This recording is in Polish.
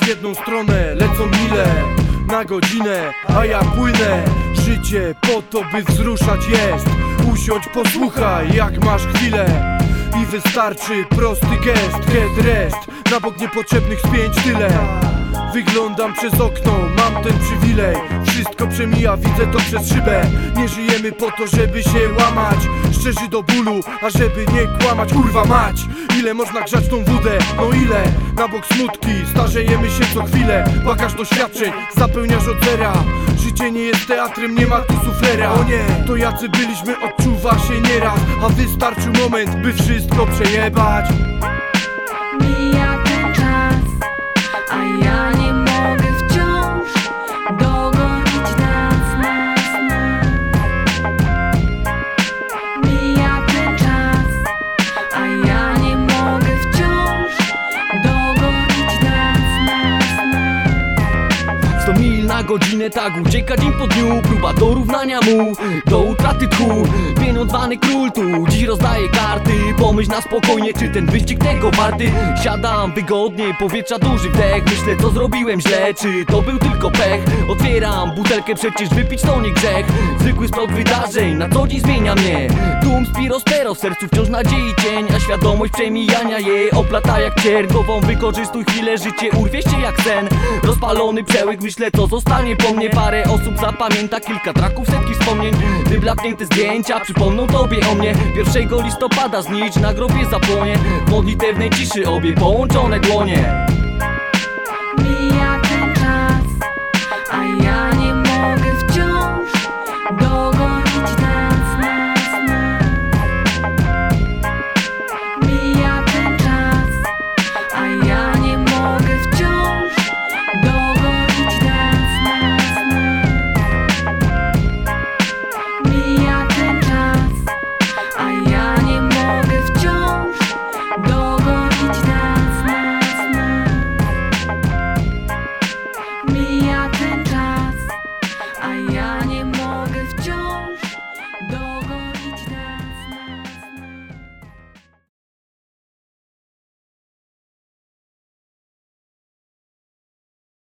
W jedną stronę lecą mile Na godzinę, a ja płynę. Życie po to by wzruszać jest. Usiądź, posłuchaj jak masz chwilę. I wystarczy prosty gest, get rest. Na bok niepotrzebnych spięć tyle Wyglądam przez okno, mam ten przywilej. Wszystko przemija, widzę to przez szybę. Nie żyjemy po to, żeby się łamać. Szczerzy do bólu, a żeby nie kłamać Kurwa mać, ile można grzać tą wódę? No ile? Na bok smutki, starzejemy się co chwilę. Bagaż doświadczeń, zapełniasz od zera. Życie nie jest teatrem, nie ma tu suflera. O nie, to jacy byliśmy, odczuwa się nieraz. A wystarczył moment, by wszystko przejebać na godzinę tak. Ucieka dzień po dniu Próba mu. Do utraty tchu Pieniądzwany król tu. Dziś rozdaje karty. Pomyśl na spokojnie czy ten wyścig tego warty. Siadam wygodnie, powietrza duży wdech. Myślę co zrobiłem źle, czy to był tylko pech? Otwieram butelkę, przecież wypić to nie grzech. Zwykły splot wydarzeń na co dzień zmienia mnie. Dum, spiro, spero, w sercu wciąż nadziei cień A świadomość przemijania jej oplata jak cier Głową wykorzystuj chwilę, życie urwie się jak sen. Rozpalony przełyk, myślę co zostanie po mnie. Parę osób zapamięta, kilka traków, setki wspomnień. Wyblaknięte zdjęcia przypomną tobie o mnie. 1 listopada znicz na grobie zapłonie. W modlitewnej ciszy obie połączone dłonie